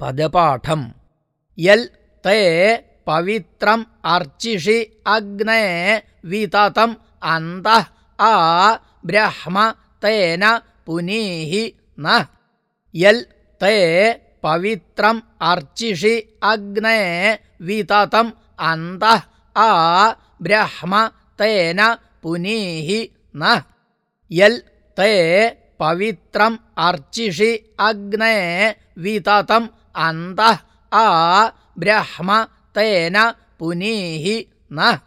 पदपाठम् यल् ते पवित्रम् अर्चिषि अग्ने विततम् अन्तः आ ब्रह्म तेन पुनीहि न यल् ते पवित्रम् अर्चिषि अग्ने विततम् अन्तः आ ब्रह्म तेन पुनीहि न यल् ते पवित्रम् अर्चिषि अग्ने विततम् अन्तः आ ब्रह्म तेन पुनीहि न